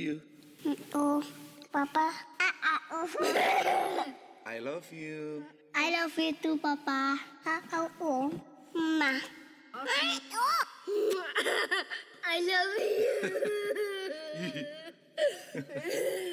you. Oh, Papa. I love you. I love you too, Papa. Oh, Ma. Okay. I love you.